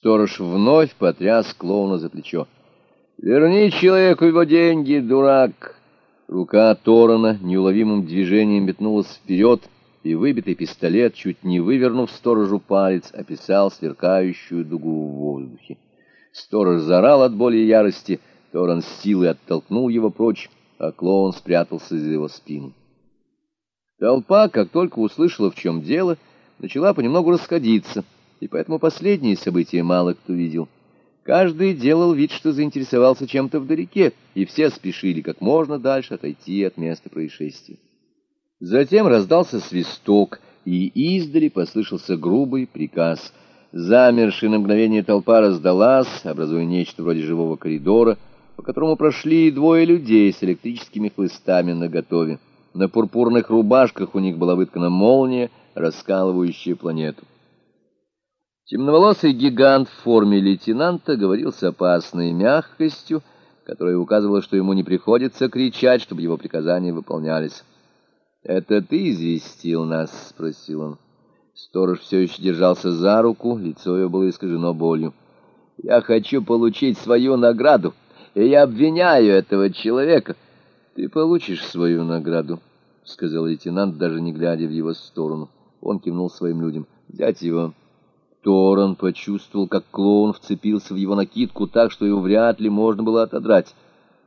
Сторож вновь потряс клоуна за плечо. «Верни человеку его деньги, дурак!» Рука Торана неуловимым движением метнулась вперед, и выбитый пистолет, чуть не вывернув сторожу палец, описал сверкающую дугу в воздухе. Сторож заорал от боли и ярости, Торан с силой оттолкнул его прочь, а клоун спрятался за его спину. Толпа, как только услышала, в чем дело, начала понемногу расходиться, и поэтому последние события мало кто видел. Каждый делал вид, что заинтересовался чем-то вдалеке, и все спешили как можно дальше отойти от места происшествия. Затем раздался свисток, и издали послышался грубый приказ. Замершая на мгновение толпа раздалась, образуя нечто вроде живого коридора, по которому прошли двое людей с электрическими хлыстами наготове. На пурпурных рубашках у них была выткана молния, раскалывающая планету. Темноволосый гигант в форме лейтенанта говорил с опасной мягкостью, которая указывала, что ему не приходится кричать, чтобы его приказания выполнялись. «Это ты известил нас?» — спросил он. Сторож все еще держался за руку, лицо его было искажено болью. «Я хочу получить свою награду, и я обвиняю этого человека». «Ты получишь свою награду», — сказал лейтенант, даже не глядя в его сторону. Он кивнул своим людям. «Взять его». Торон почувствовал, как клоун вцепился в его накидку так, что его вряд ли можно было отодрать.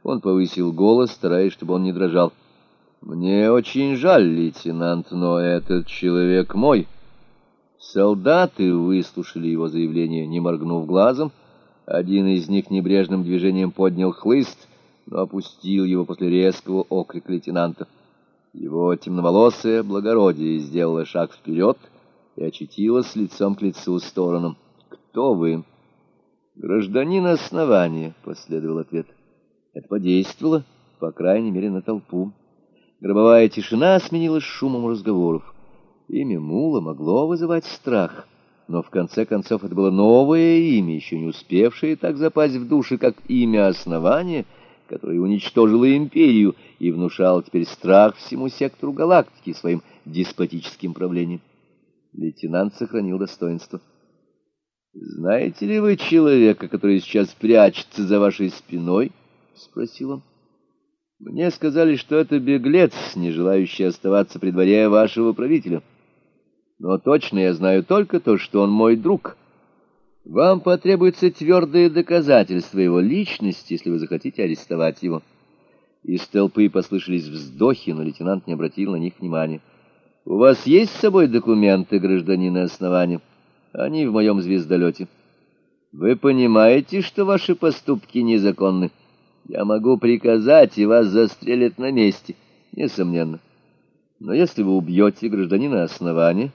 Он повысил голос, стараясь, чтобы он не дрожал. «Мне очень жаль, лейтенант, но этот человек мой». Солдаты выслушали его заявление, не моргнув глазом. Один из них небрежным движением поднял хлыст, но опустил его после резкого окрика лейтенанта. Его темноволосое благородие сделало шаг вперед — и очутилась лицом к лицу стороном. «Кто вы?» «Гражданин основания», — последовал ответ. Это подействовало, по крайней мере, на толпу. Гробовая тишина сменилась шумом разговоров. Имя Мула могло вызывать страх, но в конце концов это было новое имя, еще не успевшее так запасть в души, как имя основания, которое уничтожило империю и внушало теперь страх всему сектору галактики своим деспотическим правлением. Лейтенант сохранил достоинство. «Знаете ли вы человека, который сейчас прячется за вашей спиной?» — спросил он. «Мне сказали, что это беглец, не желающий оставаться при дворе вашего правителя. Но точно я знаю только то, что он мой друг. Вам потребуется твердое доказательство его личности, если вы захотите арестовать его». Из толпы послышались вздохи, но лейтенант не обратил на них внимания. У вас есть с собой документы, гражданина основания? Они в моем звездолете. Вы понимаете, что ваши поступки незаконны? Я могу приказать, и вас застрелят на месте, несомненно. Но если вы убьете гражданина основания,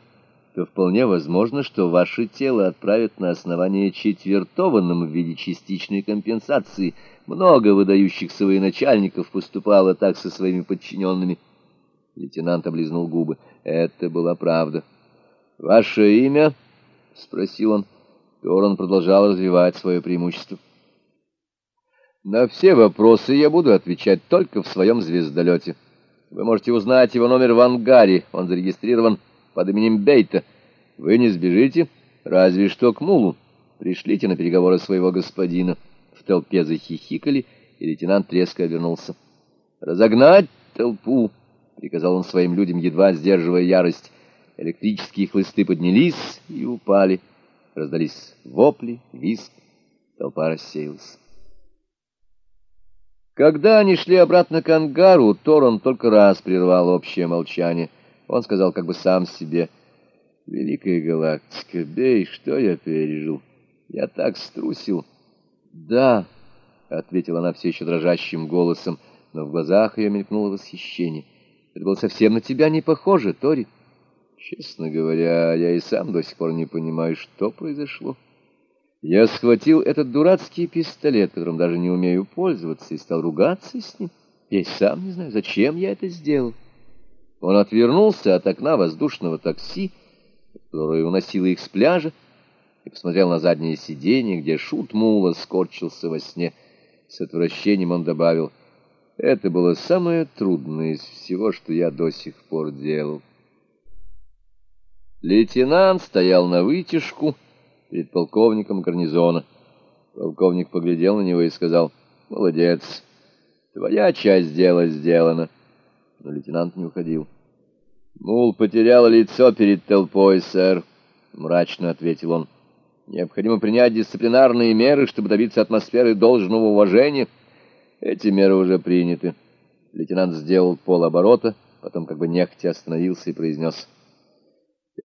то вполне возможно, что ваше тело отправят на основание четвертованным в виде частичной компенсации. Много выдающихся военачальников поступало так со своими подчиненными. Лейтенант облизнул губы. Это была правда. «Ваше имя?» — спросил он. Торон продолжал развивать свое преимущество. «На все вопросы я буду отвечать только в своем звездолете. Вы можете узнать его номер в ангаре. Он зарегистрирован под именем Бейта. Вы не сбежите, разве что к Мулу. Пришлите на переговоры своего господина». В толпе захихикали, и лейтенант резко обернулся. «Разогнать толпу!» — приказал он своим людям, едва сдерживая ярость. Электрические хлысты поднялись и упали. Раздались вопли, виск. Толпа рассеялась. Когда они шли обратно к ангару, Торон только раз прервал общее молчание. Он сказал как бы сам себе, «Великая галактика, бей, что я пережил? Я так струсил». «Да», — ответила она все еще дрожащим голосом, но в глазах ее мелькнуло восхищение. Это было совсем на тебя не похоже, Тори. Честно говоря, я и сам до сих пор не понимаю, что произошло. Я схватил этот дурацкий пистолет, которым даже не умею пользоваться, и стал ругаться с ним. Я и сам не знаю, зачем я это сделал. Он отвернулся от окна воздушного такси, которое уносило их с пляжа, и посмотрел на заднее сиденье, где шут Мула скорчился во сне. С отвращением он добавил — это было самое трудное из всего, что я до сих пор делал. Лейтенант стоял на вытяжку, перед полковником гарнизона. Полковник поглядел на него и сказал, «Молодец, твоя часть дела сделана». Но лейтенант не уходил. «Мул потерял лицо перед толпой, сэр», — мрачно ответил он. «Необходимо принять дисциплинарные меры, чтобы добиться атмосферы должного уважения. Эти меры уже приняты». Лейтенант сделал полоборота, потом как бы нехотя остановился и произнес —